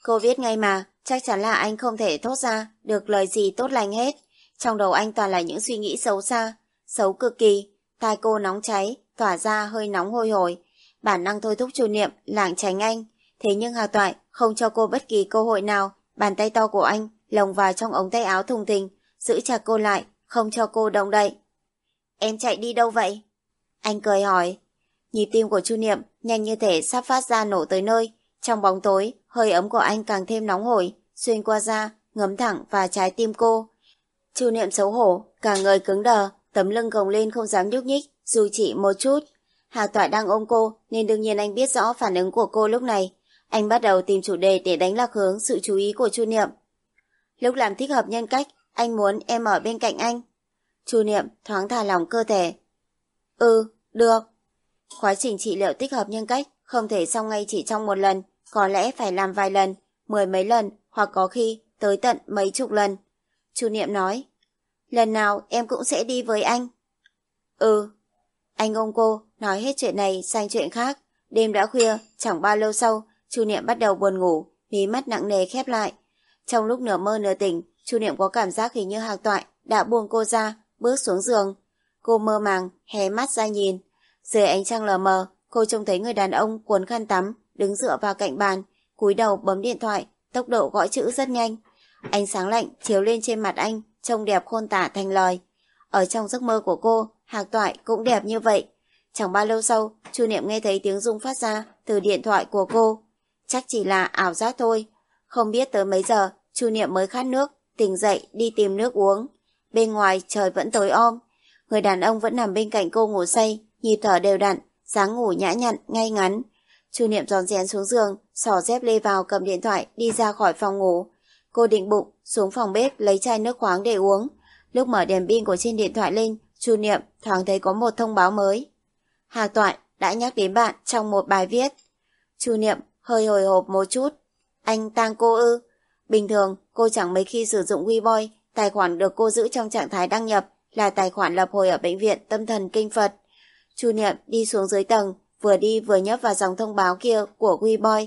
Cô viết ngay mà, chắc chắn là anh không thể thốt ra được lời gì tốt lành hết. Trong đầu anh toàn là những suy nghĩ xấu xa, xấu cực kỳ. Tai cô nóng cháy, tỏa ra hơi nóng hôi hổi. Bản năng thôi thúc chu niệm, lảng tránh anh. Thế nhưng Hà Toại không cho cô bất kỳ cơ hội nào. Bàn tay to của anh lồng vào trong ống tay áo thùng tình, giữ chặt cô lại, không cho cô động đậy. Em chạy đi đâu vậy? Anh cười hỏi. Nhịp tim của Chu Niệm nhanh như thể sắp phát ra nổ tới nơi. Trong bóng tối, hơi ấm của anh càng thêm nóng hổi, xuyên qua da, ngấm thẳng vào trái tim cô. Chu Niệm xấu hổ, cả người cứng đờ, tấm lưng gồng lên không dám nhúc nhích, dù chỉ một chút. Hà Toại đang ôm cô, nên đương nhiên anh biết rõ phản ứng của cô lúc này. Anh bắt đầu tìm chủ đề để đánh lạc hướng sự chú ý của Chu Niệm. Lúc làm thích hợp nhân cách, anh muốn em ở bên cạnh anh. Chu Niệm thoáng thả lòng cơ thể. Ừ, được. Quá trình trị liệu tích hợp nhân cách không thể xong ngay chỉ trong một lần, có lẽ phải làm vài lần, mười mấy lần, hoặc có khi tới tận mấy chục lần. Chu Niệm nói, lần nào em cũng sẽ đi với anh. Ừ, anh ôm cô, nói hết chuyện này sang chuyện khác. Đêm đã khuya, chẳng bao lâu sau, Chu Niệm bắt đầu buồn ngủ, mí mắt nặng nề khép lại. Trong lúc nửa mơ nửa tỉnh, Chu Niệm có cảm giác hình như Hạc Toại đã buông cô ra, bước xuống giường. Cô mơ màng, hé mắt ra nhìn. Dưới ánh trăng lờ mờ, cô trông thấy người đàn ông cuốn khăn tắm, đứng dựa vào cạnh bàn, cúi đầu bấm điện thoại, tốc độ gõ chữ rất nhanh. Ánh sáng lạnh chiếu lên trên mặt anh, trông đẹp khôn tả thành lời. Ở trong giấc mơ của cô, Hạc Toại cũng đẹp như vậy. Chẳng bao lâu sau, Chu Niệm nghe thấy tiếng rung phát ra từ điện thoại của cô. Chắc chỉ là ảo giác thôi. Không biết tới mấy giờ, Chu Niệm mới khát nước, tỉnh dậy đi tìm nước uống. Bên ngoài trời vẫn tối om. Người đàn ông vẫn nằm bên cạnh cô ngủ say, nhịp thở đều đặn, dáng ngủ nhã nhặn, ngay ngắn. Chu Niệm giòn rén xuống giường, xỏ dép lê vào cầm điện thoại đi ra khỏi phòng ngủ. Cô định bụng xuống phòng bếp lấy chai nước khoáng để uống. Lúc mở đèn pin của trên điện thoại lên, Chu Niệm thoáng thấy có một thông báo mới. Hà Toại đã nhắc đến bạn trong một bài viết. Chu Niệm hơi hồi hộp một chút. Anh tang cô ư? Bình thường, cô chẳng mấy khi sử dụng WeBoy, tài khoản được cô giữ trong trạng thái đăng nhập là tài khoản lập hồi ở bệnh viện tâm thần kinh Phật. Chu Niệm đi xuống dưới tầng, vừa đi vừa nhấp vào dòng thông báo kia của WeBoy.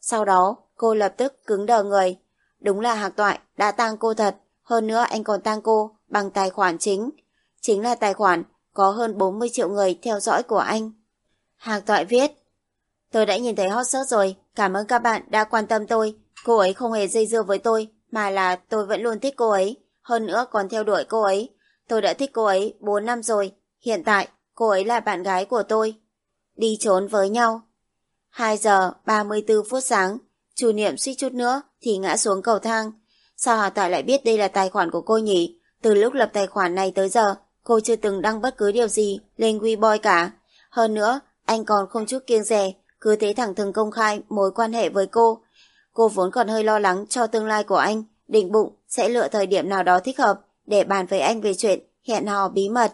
Sau đó, cô lập tức cứng đờ người. Đúng là Hạc Toại đã tang cô thật, hơn nữa anh còn tang cô bằng tài khoản chính. Chính là tài khoản có hơn 40 triệu người theo dõi của anh. Hạc Toại viết Tôi đã nhìn thấy hot search rồi, cảm ơn các bạn đã quan tâm tôi. Cô ấy không hề dây dưa với tôi, mà là tôi vẫn luôn thích cô ấy, hơn nữa còn theo đuổi cô ấy. Tôi đã thích cô ấy 4 năm rồi, hiện tại cô ấy là bạn gái của tôi. Đi trốn với nhau. 2 giờ 34 phút sáng, chủ niệm suýt chút nữa thì ngã xuống cầu thang. Sao Hà Toại lại biết đây là tài khoản của cô nhỉ? Từ lúc lập tài khoản này tới giờ, cô chưa từng đăng bất cứ điều gì lên Weibo cả. Hơn nữa, anh còn không chút kiêng rẻ, cứ thế thẳng thừng công khai mối quan hệ với cô. Cô vốn còn hơi lo lắng cho tương lai của anh, định bụng sẽ lựa thời điểm nào đó thích hợp để bàn với anh về chuyện hẹn hò bí mật.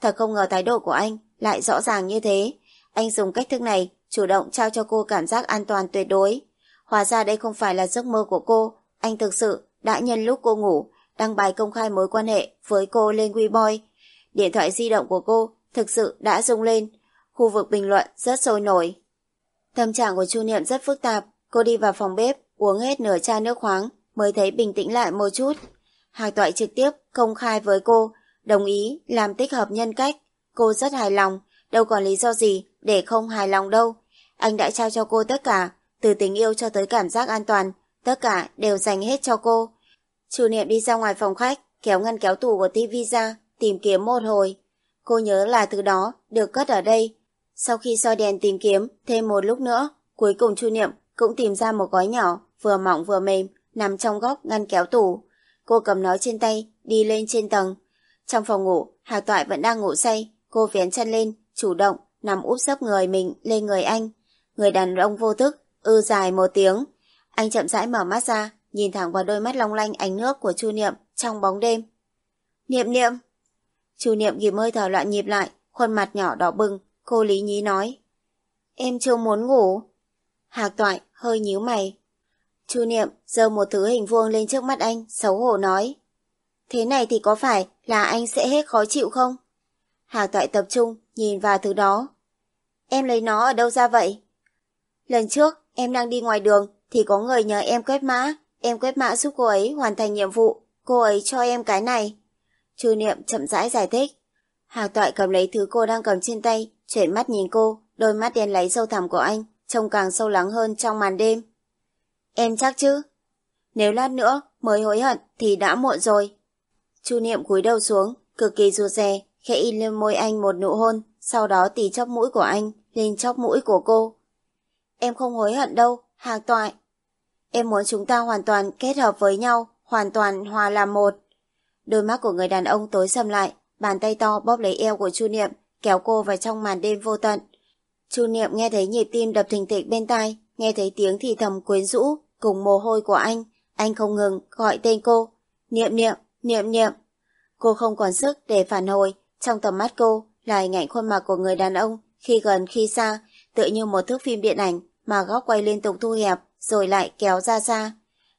Thật không ngờ thái độ của anh lại rõ ràng như thế. Anh dùng cách thức này chủ động trao cho cô cảm giác an toàn tuyệt đối. Hóa ra đây không phải là giấc mơ của cô, anh thực sự đã nhân lúc cô ngủ, đăng bài công khai mối quan hệ với cô lên WeBoy. Điện thoại di động của cô thực sự đã rung lên, khu vực bình luận rất sôi nổi. Tâm trạng của Chu Niệm rất phức tạp, cô đi vào phòng bếp, uống hết nửa chai nước khoáng, mới thấy bình tĩnh lại một chút. Hạc Toại trực tiếp công khai với cô, đồng ý làm tích hợp nhân cách. Cô rất hài lòng, đâu còn lý do gì để không hài lòng đâu. Anh đã trao cho cô tất cả, từ tình yêu cho tới cảm giác an toàn, tất cả đều dành hết cho cô. Chu Niệm đi ra ngoài phòng khách, kéo ngăn kéo tủ của tivi ra, tìm kiếm một hồi. Cô nhớ là thứ đó được cất ở đây. Sau khi soi đèn tìm kiếm thêm một lúc nữa, cuối cùng Chu Niệm cũng tìm ra một gói nhỏ, vừa mỏng vừa mềm, nằm trong góc ngăn kéo tủ. Cô cầm nó trên tay, đi lên trên tầng. Trong phòng ngủ, Hà Toại vẫn đang ngủ say, cô vén chân lên, chủ động, nằm úp sấp người mình lên người anh. Người đàn ông vô thức, ư dài một tiếng. Anh chậm rãi mở mắt ra, nhìn thẳng vào đôi mắt long lanh ánh nước của Chu Niệm trong bóng đêm. Niệm niệm! Chu Niệm ghim hơi thở loạn nhịp lại, khuôn mặt nhỏ đỏ bừng, cô lý nhí nói. Em chưa muốn ngủ. Hạc Toại hơi nhíu mày. Chu Niệm giơ một thứ hình vuông lên trước mắt anh, xấu hổ nói. Thế này thì có phải là anh sẽ hết khó chịu không? Hạc Toại tập trung, nhìn vào thứ đó. Em lấy nó ở đâu ra vậy? Lần trước, em đang đi ngoài đường, thì có người nhờ em quét mã. Em quét mã giúp cô ấy hoàn thành nhiệm vụ. Cô ấy cho em cái này. Chu Niệm chậm rãi giải thích. Hạc Toại cầm lấy thứ cô đang cầm trên tay, chuyển mắt nhìn cô, đôi mắt đen lấy sâu thẳm của anh, trông càng sâu lắng hơn trong màn đêm. Em chắc chứ? Nếu lát nữa mới hối hận thì đã muộn rồi. Chu Niệm cúi đầu xuống, cực kỳ rụt rè, khẽ in lên môi anh một nụ hôn, sau đó tì chóp mũi của anh lên chóp mũi của cô. Em không hối hận đâu, Hạc Toại. Em muốn chúng ta hoàn toàn kết hợp với nhau, hoàn toàn hòa làm một. Đôi mắt của người đàn ông tối sầm lại, bàn tay to bóp lấy eo của Chu Niệm, kéo cô vào trong màn đêm vô tận. Chu Niệm nghe thấy nhịp tim đập thình thịch bên tai, nghe thấy tiếng thì thầm quyến rũ, cùng mồ hôi của anh. Anh không ngừng gọi tên cô. Niệm niệm, niệm niệm. Cô không còn sức để phản hồi, trong tầm mắt cô là hình ảnh khuôn mặt của người đàn ông khi gần khi xa, tựa như một thước phim điện ảnh mà góc quay liên tục thu hẹp rồi lại kéo ra xa.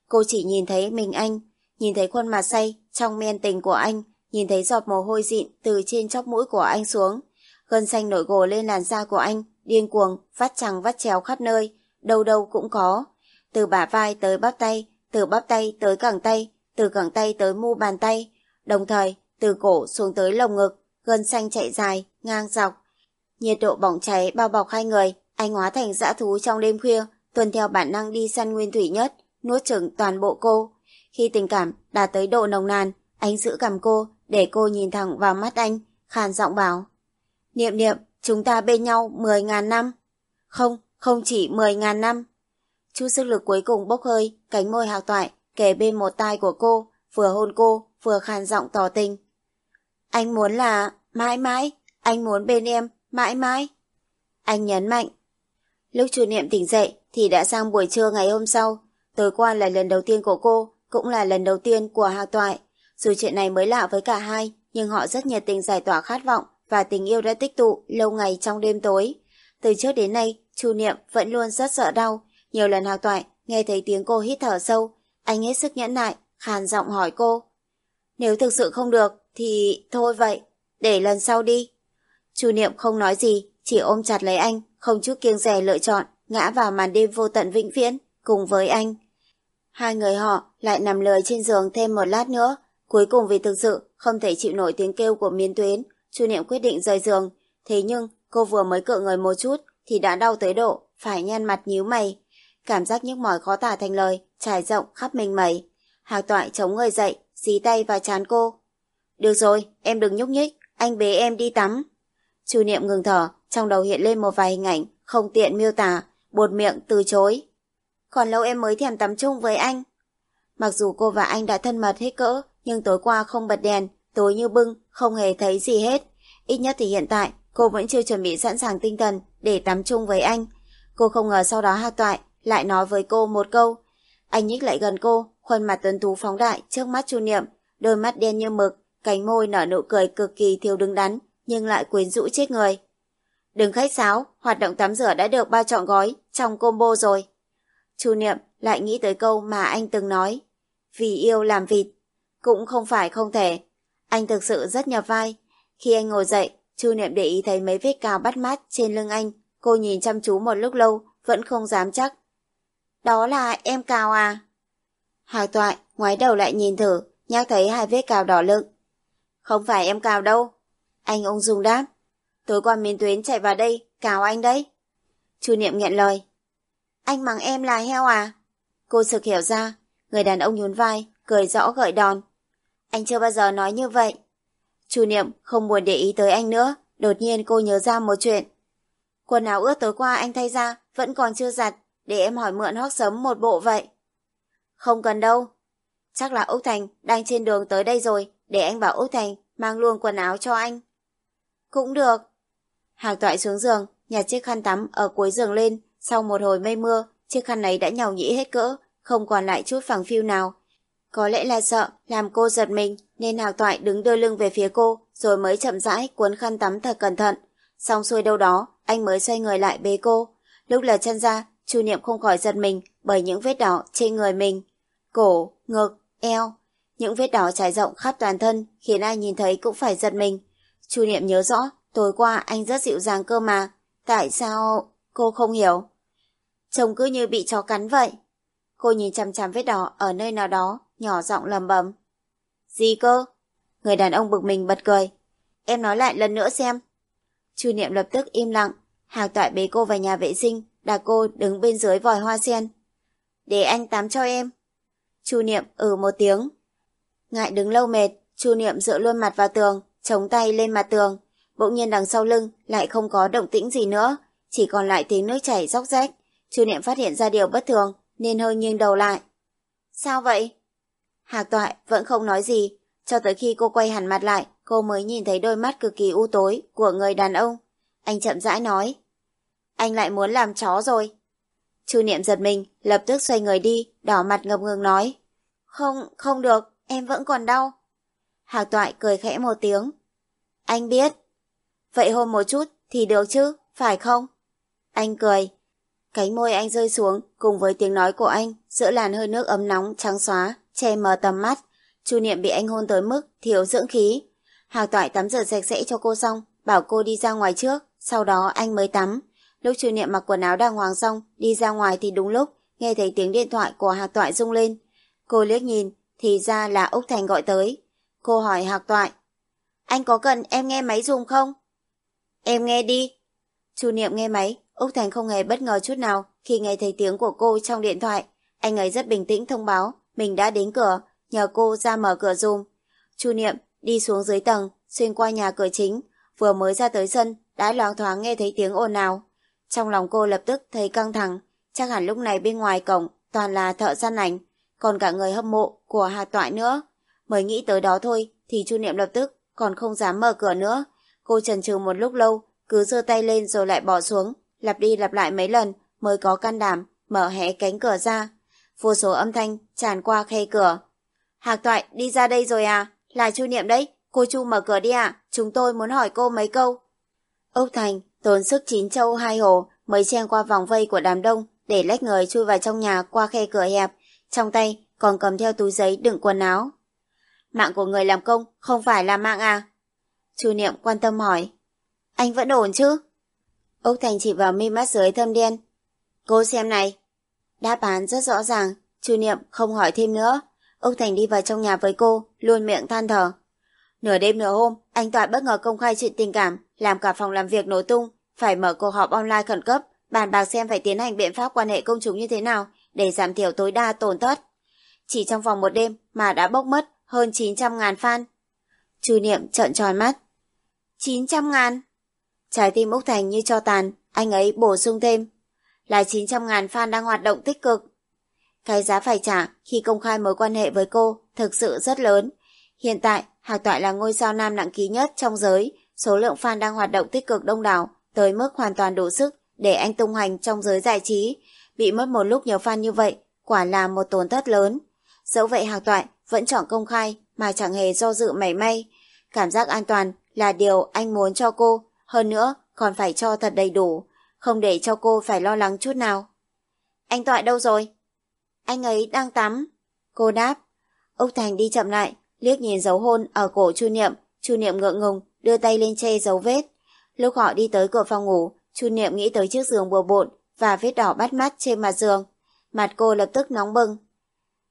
Cô chỉ nhìn thấy mình anh, nhìn thấy khuôn mặt say trong men tình của anh, nhìn thấy giọt mồ hôi dịn từ trên chóp mũi của anh xuống. Gân xanh nổi gồ lên làn da của anh, điên cuồng, vắt chằng vắt chéo khắp nơi, đâu đâu cũng có. Từ bả vai tới bắp tay, từ bắp tay tới cẳng tay, từ cẳng tay tới mu bàn tay. Đồng thời, từ cổ xuống tới lồng ngực, gân xanh chạy dài, ngang dọc. Nhiệt độ bỏng cháy bao bọc hai người, anh hóa thành dã thú trong đêm khuya, tuần theo bản năng đi săn nguyên thủy nhất, nuốt chửng toàn bộ cô. Khi tình cảm đạt tới độ nồng nàn, anh giữ cầm cô để cô nhìn thẳng vào mắt anh, khàn giọng bảo. Niệm niệm, chúng ta bên nhau 10.000 năm. Không, không chỉ 10.000 năm. Chút sức lực cuối cùng bốc hơi, cánh môi hào toại, kề bên một tai của cô, vừa hôn cô, vừa khàn giọng tỏ tình. Anh muốn là mãi mãi, anh muốn bên em mãi mãi. Anh nhấn mạnh. Lúc chủ niệm tỉnh dậy thì đã sang buổi trưa ngày hôm sau. Tối qua là lần đầu tiên của cô, cũng là lần đầu tiên của Hạc Toại. Dù chuyện này mới lạ với cả hai, nhưng họ rất nhiệt tình giải tỏa khát vọng và tình yêu đã tích tụ lâu ngày trong đêm tối. Từ trước đến nay, Chu Niệm vẫn luôn rất sợ đau. Nhiều lần Hạc Toại nghe thấy tiếng cô hít thở sâu, anh hết sức nhẫn nại, khàn giọng hỏi cô. Nếu thực sự không được, thì thôi vậy, để lần sau đi. Chu Niệm không nói gì, chỉ ôm chặt lấy anh, không chút kiêng dè lựa chọn, ngã vào màn đêm vô tận vĩnh viễn, cùng với anh. Hai người họ lại nằm lười trên giường thêm một lát nữa, cuối cùng vì thực sự không thể chịu nổi tiếng kêu của miến tuyến, Chu Niệm quyết định rời giường, thế nhưng cô vừa mới cựa người một chút thì đã đau tới độ, phải nhăn mặt nhíu mày. Cảm giác nhức mỏi khó tả thành lời, trải rộng khắp mình mẩy. Hạc toại chống người dậy, dí tay vào chán cô. Được rồi, em đừng nhúc nhích, anh bế em đi tắm. Chu Niệm ngừng thở, trong đầu hiện lên một vài hình ảnh, không tiện miêu tả, buột miệng từ chối. Còn lâu em mới thèm tắm chung với anh. Mặc dù cô và anh đã thân mật hết cỡ, nhưng tối qua không bật đèn, tối như bưng, không hề thấy gì hết. Ít nhất thì hiện tại, cô vẫn chưa chuẩn bị sẵn sàng tinh thần để tắm chung với anh. Cô không ngờ sau đó hà Toại lại nói với cô một câu. Anh nhích lại gần cô, khuôn mặt tuấn tú phóng đại trước mắt Chu Niệm, đôi mắt đen như mực, cánh môi nở nụ cười cực kỳ thiếu đứng đắn, nhưng lại quyến rũ chết người. Đừng khách sáo, hoạt động tắm rửa đã được bao trọn gói trong combo rồi. Chu Niệm lại nghĩ tới câu mà anh từng nói. Vì yêu làm vịt. Cũng không phải không thể. Anh thực sự rất nhập vai. Khi anh ngồi dậy, Chu Niệm để ý thấy mấy vết cào bắt mắt trên lưng anh. Cô nhìn chăm chú một lúc lâu, vẫn không dám chắc. Đó là em cào à? Hạc toại, ngoái đầu lại nhìn thử, nhắc thấy hai vết cào đỏ lưng. Không phải em cào đâu. Anh ung dung đáp. Tối qua miến tuyến chạy vào đây, cào anh đấy. Chu Niệm nghẹn lời. Anh mắng em là heo à? Cô sực hiểu ra, người đàn ông nhún vai, cười rõ gợi đòn. Anh chưa bao giờ nói như vậy. Chủ Niệm không buồn để ý tới anh nữa, đột nhiên cô nhớ ra một chuyện. Quần áo ướt tối qua anh thay ra, vẫn còn chưa giặt, để em hỏi mượn hoặc sớm một bộ vậy. Không cần đâu. Chắc là Úc Thành đang trên đường tới đây rồi, để anh bảo Úc Thành mang luôn quần áo cho anh. Cũng được. Hạc toại xuống giường, nhặt chiếc khăn tắm ở cuối giường lên, sau một hồi mây mưa, chiếc khăn ấy đã nhàu nhĩ hết cỡ, không còn lại chút phẳng phiu nào. Có lẽ là sợ, làm cô giật mình, nên Hào toại đứng đưa lưng về phía cô, rồi mới chậm rãi cuốn khăn tắm thật cẩn thận. Xong xuôi đâu đó, anh mới xoay người lại bế cô. Lúc lật chân ra, Chu Niệm không khỏi giật mình bởi những vết đỏ trên người mình. Cổ, ngực, eo. Những vết đỏ trải rộng khắp toàn thân khiến ai nhìn thấy cũng phải giật mình. Chu Niệm nhớ rõ, tối qua anh rất dịu dàng cơ mà. Tại sao... Cô không hiểu. Trông cứ như bị chó cắn vậy. Cô nhìn chằm chằm vết đỏ ở nơi nào đó, nhỏ giọng lầm bầm. Gì cơ? Người đàn ông bực mình bật cười. Em nói lại lần nữa xem. Chu Niệm lập tức im lặng. Hạc toại bế cô vào nhà vệ sinh, đặt cô đứng bên dưới vòi hoa sen. Để anh tắm cho em. Chu Niệm ừ một tiếng. Ngại đứng lâu mệt, Chu Niệm dựa luôn mặt vào tường, chống tay lên mặt tường. Bỗng nhiên đằng sau lưng lại không có động tĩnh gì nữa, chỉ còn lại tiếng nước chảy róc rách. Chu Niệm phát hiện ra điều bất thường, nên hơi nghiêng đầu lại. Sao vậy? Hạc Toại vẫn không nói gì, cho tới khi cô quay hẳn mặt lại, cô mới nhìn thấy đôi mắt cực kỳ u tối của người đàn ông. Anh chậm rãi nói. Anh lại muốn làm chó rồi. Chu Niệm giật mình, lập tức xoay người đi, đỏ mặt ngập ngừng nói. Không, không được, em vẫn còn đau. Hạc Toại cười khẽ một tiếng. Anh biết. Vậy hôm một chút thì được chứ, phải không? Anh cười. Cánh môi anh rơi xuống cùng với tiếng nói của anh giữa làn hơi nước ấm nóng trắng xóa, che mờ tầm mắt. Chu Niệm bị anh hôn tới mức thiếu dưỡng khí. hào Toại tắm rửa sạch sẽ cho cô xong, bảo cô đi ra ngoài trước, sau đó anh mới tắm. Lúc Chu Niệm mặc quần áo đàng hoàng xong, đi ra ngoài thì đúng lúc, nghe thấy tiếng điện thoại của Hạc Toại rung lên. Cô liếc nhìn, thì ra là Úc Thành gọi tới. Cô hỏi Hạc Toại. Anh có cần em nghe máy dùng không? Em nghe đi. Chu Niệm nghe máy, Úc Thành không hề bất ngờ chút nào khi nghe thấy tiếng của cô trong điện thoại. Anh ấy rất bình tĩnh thông báo mình đã đến cửa, nhờ cô ra mở cửa dùm. Chu Niệm đi xuống dưới tầng, xuyên qua nhà cửa chính, vừa mới ra tới sân, đã loáng thoáng nghe thấy tiếng ồn nào. Trong lòng cô lập tức thấy căng thẳng, chắc hẳn lúc này bên ngoài cổng toàn là thợ săn ảnh, còn cả người hâm mộ của Hà Toại nữa. Mới nghĩ tới đó thôi thì Chu Niệm lập tức còn không dám mở cửa nữa. Cô chần chừ một lúc lâu, cứ giơ tay lên rồi lại bỏ xuống, lặp đi lặp lại mấy lần mới có can đảm mở hé cánh cửa ra. Vô số âm thanh tràn qua khe cửa. Hạc Toại đi ra đây rồi à? Là Chu Niệm đấy, cô Chu mở cửa đi ạ, à? chúng tôi muốn hỏi cô mấy câu. Ốc Thành tốn sức chín châu hai hồ mới chen qua vòng vây của đám đông để lách người chui vào trong nhà qua khe cửa hẹp, trong tay còn cầm theo túi giấy đựng quần áo. Mạng của người làm công không phải là mạng à? Chu Niệm quan tâm hỏi. Anh vẫn ổn chứ? Úc Thành chỉ vào mi mắt dưới thâm đen. Cô xem này. Đáp án rất rõ ràng, Chu Niệm không hỏi thêm nữa. Úc Thành đi vào trong nhà với cô, luôn miệng than thở. Nửa đêm nửa hôm, anh Toại bất ngờ công khai chuyện tình cảm, làm cả phòng làm việc nổ tung, phải mở cuộc họp online khẩn cấp, bàn bạc xem phải tiến hành biện pháp quan hệ công chúng như thế nào để giảm thiểu tối đa tổn thất. Chỉ trong vòng một đêm mà đã bốc mất hơn 900 ngàn fan. Chu Niệm trợn tròn mắt. 900 ngàn? Trái tim Úc Thành như cho tàn, anh ấy bổ sung thêm. Là 900 ngàn fan đang hoạt động tích cực. Cái giá phải trả khi công khai mối quan hệ với cô thực sự rất lớn. Hiện tại, Hạc Toại là ngôi sao nam nặng ký nhất trong giới, số lượng fan đang hoạt động tích cực đông đảo, tới mức hoàn toàn đủ sức để anh tung hoành trong giới giải trí. Bị mất một lúc nhiều fan như vậy, quả là một tổn thất lớn. Dẫu vậy Hạc Toại vẫn chọn công khai mà chẳng hề do dự mảy may. Cảm giác an toàn là điều anh muốn cho cô, hơn nữa còn phải cho thật đầy đủ, không để cho cô phải lo lắng chút nào. Anh Toại đâu rồi? Anh ấy đang tắm. Cô đáp. Úc Thành đi chậm lại, liếc nhìn dấu hôn ở cổ Chu Niệm, Chu Niệm ngượng ngùng, đưa tay lên che dấu vết. Lúc họ đi tới cửa phòng ngủ, Chu Niệm nghĩ tới chiếc giường bừa bộn và vết đỏ bắt mắt trên mặt giường. Mặt cô lập tức nóng bừng.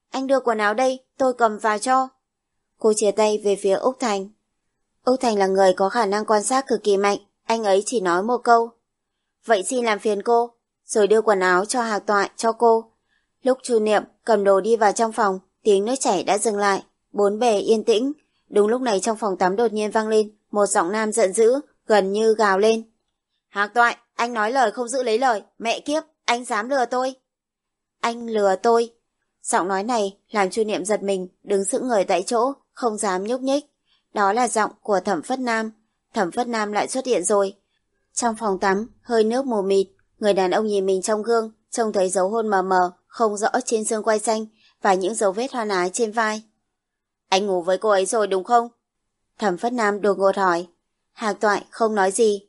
Anh đưa quần áo đây, tôi cầm vào cho. Cô chia tay về phía Úc Thành. Úc Thành là người có khả năng quan sát cực kỳ mạnh, anh ấy chỉ nói một câu. Vậy xin làm phiền cô, rồi đưa quần áo cho hạc toại cho cô. Lúc Chu Niệm cầm đồ đi vào trong phòng, tiếng nước chảy đã dừng lại, bốn bề yên tĩnh. Đúng lúc này trong phòng tắm đột nhiên vang lên, một giọng nam giận dữ, gần như gào lên. Hạc toại, anh nói lời không giữ lấy lời, mẹ kiếp, anh dám lừa tôi. Anh lừa tôi. Giọng nói này làm Chu Niệm giật mình, đứng sững người tại chỗ, không dám nhúc nhích. Đó là giọng của Thẩm Phất Nam. Thẩm Phất Nam lại xuất hiện rồi. Trong phòng tắm, hơi nước mù mịt, người đàn ông nhìn mình trong gương, trông thấy dấu hôn mờ mờ, không rõ trên xương quai xanh và những dấu vết hoa ái trên vai. Anh ngủ với cô ấy rồi đúng không? Thẩm Phất Nam đột ngột hỏi. Hạc Toại không nói gì.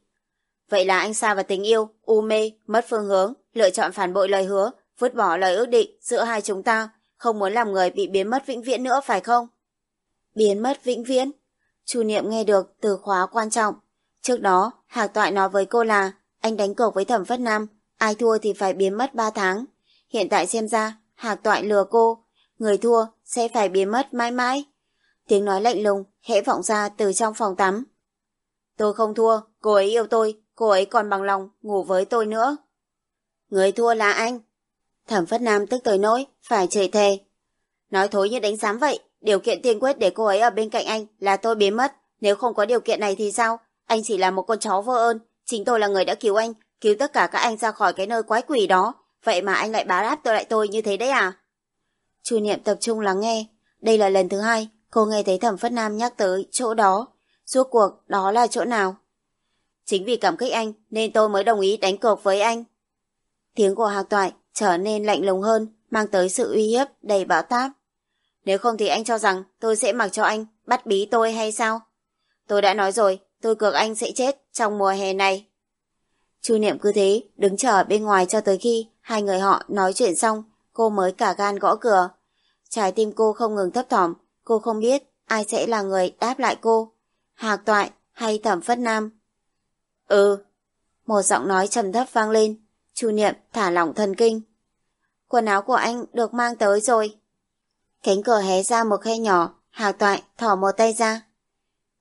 Vậy là anh xa vào tình yêu, u mê, mất phương hướng, lựa chọn phản bội lời hứa, vứt bỏ lời ước định giữa hai chúng ta, không muốn làm người bị biến mất vĩnh viễn nữa phải không? Biến mất vĩnh viễn? Chu Niệm nghe được từ khóa quan trọng. Trước đó, Hạc Toại nói với cô là anh đánh cược với Thẩm Phất Nam, ai thua thì phải biến mất 3 tháng. Hiện tại xem ra, Hạc Toại lừa cô, người thua sẽ phải biến mất mãi mãi. Tiếng nói lạnh lùng khẽ vọng ra từ trong phòng tắm. Tôi không thua, cô ấy yêu tôi, cô ấy còn bằng lòng ngủ với tôi nữa. Người thua là anh. Thẩm Phất Nam tức tới nỗi, phải chửi thề. Nói thối như đánh giám vậy, điều kiện tiên quyết để cô ấy ở bên cạnh anh là tôi biến mất. Nếu không có điều kiện này thì sao? Anh chỉ là một con chó vô ơn. Chính tôi là người đã cứu anh, cứu tất cả các anh ra khỏi cái nơi quái quỷ đó. Vậy mà anh lại bá đáp tôi lại tôi như thế đấy à? Chu Niệm tập trung lắng nghe. Đây là lần thứ hai cô nghe thấy Thẩm Phất Nam nhắc tới chỗ đó. Suốt cuộc đó là chỗ nào? Chính vì cảm kích anh nên tôi mới đồng ý đánh cược với anh. Tiếng của Hạc Toại trở nên lạnh lùng hơn, mang tới sự uy hiếp đầy bão táp. Nếu không thì anh cho rằng tôi sẽ mặc cho anh bắt bí tôi hay sao? Tôi đã nói rồi, tôi cược anh sẽ chết trong mùa hè này. Chu Niệm cứ thế, đứng chờ bên ngoài cho tới khi hai người họ nói chuyện xong, cô mới cả gan gõ cửa. Trái tim cô không ngừng thấp thỏm, cô không biết ai sẽ là người đáp lại cô. Hạc Toại hay Thẩm Phất Nam? Ừ. Một giọng nói trầm thấp vang lên, Chu Niệm thả lỏng thần kinh. Quần áo của anh được mang tới rồi. Cánh cửa hé ra một khe nhỏ, Hà Toại thỏ một tay ra.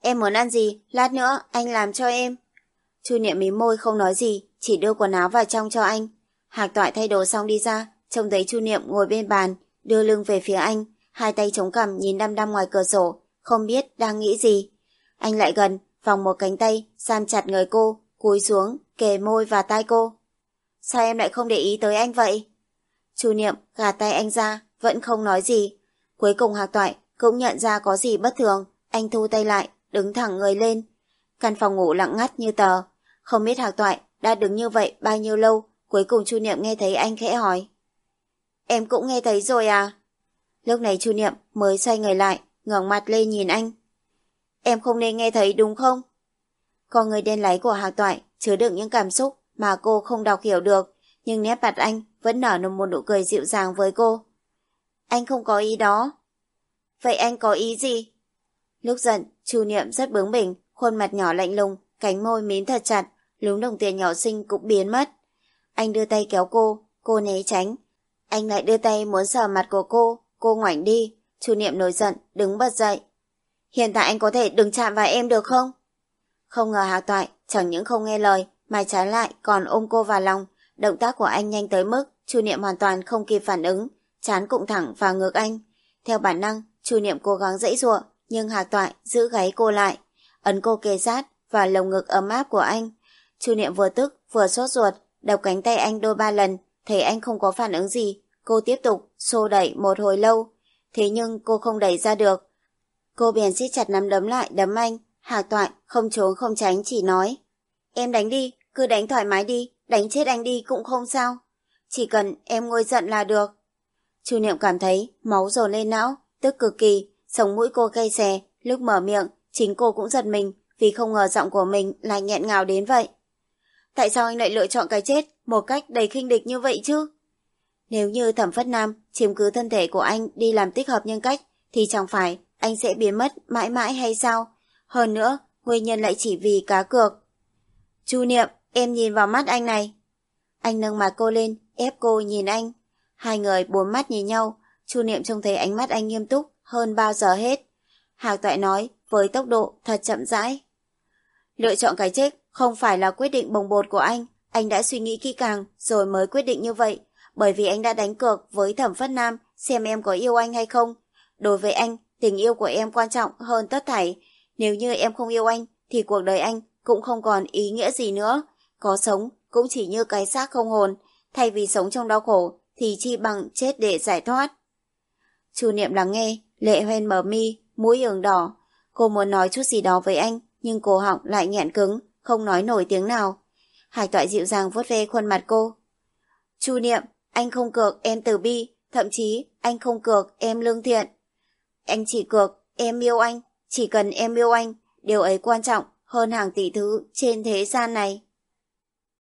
Em muốn ăn gì, lát nữa anh làm cho em. Chu Niệm mím môi không nói gì, chỉ đưa quần áo vào trong cho anh. Hạc Toại thay đồ xong đi ra, trông thấy Chu Niệm ngồi bên bàn, đưa lưng về phía anh, hai tay chống cằm nhìn đăm đăm ngoài cửa sổ, không biết đang nghĩ gì. Anh lại gần, vòng một cánh tay, giam chặt người cô, cúi xuống, kề môi và tai cô. Sao em lại không để ý tới anh vậy? Chu Niệm gạt tay anh ra, vẫn không nói gì. Cuối cùng Hạc Toại cũng nhận ra có gì bất thường, anh thu tay lại, đứng thẳng người lên. Căn phòng ngủ lặng ngắt như tờ. Không biết Hạc Toại đã đứng như vậy bao nhiêu lâu, cuối cùng Chu Niệm nghe thấy anh khẽ hỏi. Em cũng nghe thấy rồi à? Lúc này Chu Niệm mới xoay người lại, ngẩng mặt lên nhìn anh. Em không nên nghe thấy đúng không? Con người đen láy của Hạc Toại chứa đựng những cảm xúc mà cô không đọc hiểu được, nhưng nét mặt anh vẫn nở một nụ cười dịu dàng với cô. Anh không có ý đó. Vậy anh có ý gì? Lúc giận, Chu Niệm rất bướng bỉnh, khuôn mặt nhỏ lạnh lùng, cánh môi mím thật chặt, lúng đồng tiền nhỏ xinh cũng biến mất. Anh đưa tay kéo cô, cô né tránh. Anh lại đưa tay muốn sờ mặt của cô, cô ngoảnh đi. Chu Niệm nổi giận, đứng bật dậy. Hiện tại anh có thể đừng chạm vào em được không? Không ngờ hà Toại chẳng những không nghe lời, mà trái lại còn ôm cô vào lòng. Động tác của anh nhanh tới mức Chu Niệm hoàn toàn không kịp phản ứng, chán cụng thẳng vào ngực anh. Theo bản năng, Chu Niệm cố gắng dãy giụa, nhưng Hạc Toại giữ gáy cô lại, ấn cô kề sát vào lồng ngực ấm áp của anh. Chu Niệm vừa tức vừa sốt ruột, đập cánh tay anh đôi ba lần, thấy anh không có phản ứng gì, cô tiếp tục xô đẩy một hồi lâu. Thế nhưng cô không đẩy ra được. Cô bèn siết chặt nắm đấm lại đấm anh, Hạc Toại không trốn không tránh chỉ nói. Em đánh đi, cứ đánh thoải mái đi, đánh chết anh đi cũng không sao. Chỉ cần em ngồi giận là được. Chu Niệm cảm thấy máu dồn lên não, tức cực kỳ, sống mũi cô cay xè, lúc mở miệng, chính cô cũng giật mình vì không ngờ giọng của mình lại nghẹn ngào đến vậy. Tại sao anh lại lựa chọn cái chết một cách đầy khinh địch như vậy chứ? Nếu như thẩm phất nam chiếm cứ thân thể của anh đi làm tích hợp nhân cách thì chẳng phải anh sẽ biến mất mãi mãi hay sao? Hơn nữa, nguyên nhân lại chỉ vì cá cược. Chu Niệm, em nhìn vào mắt anh này. Anh nâng mặt cô lên, ép cô nhìn anh. Hai người bốn mắt nhìn nhau, Chu Niệm trông thấy ánh mắt anh nghiêm túc hơn bao giờ hết. Hạc Toại nói với tốc độ thật chậm rãi. Lựa chọn cái chết không phải là quyết định bồng bột của anh, anh đã suy nghĩ kỹ càng rồi mới quyết định như vậy, bởi vì anh đã đánh cược với Thẩm Phất Nam xem em có yêu anh hay không. Đối với anh, tình yêu của em quan trọng hơn tất thảy. Nếu như em không yêu anh, thì cuộc đời anh cũng không còn ý nghĩa gì nữa. Có sống cũng chỉ như cái xác không hồn, thay vì sống trong đau khổ thì chi bằng chết để giải thoát. Chu Niệm lắng nghe, lệ hoen mở mi, mũi ửng đỏ. Cô muốn nói chút gì đó với anh, nhưng cổ họng lại nghẹn cứng, không nói nổi tiếng nào. Hải toại dịu dàng vuốt ve khuôn mặt cô. Chu Niệm, anh không cược em từ bi, thậm chí anh không cược em lương thiện. Anh chỉ cược em yêu anh, chỉ cần em yêu anh, điều ấy quan trọng hơn hàng tỷ thứ trên thế gian này.